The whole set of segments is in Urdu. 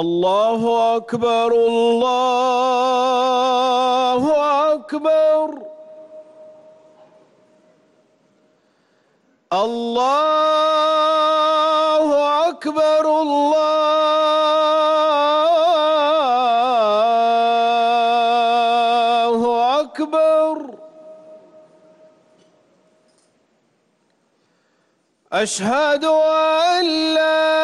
الله أكبر الله أكبر الله أكبر الله أكبر أشهد أن لا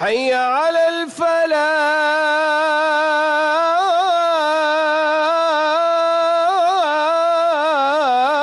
حي على الفلاح.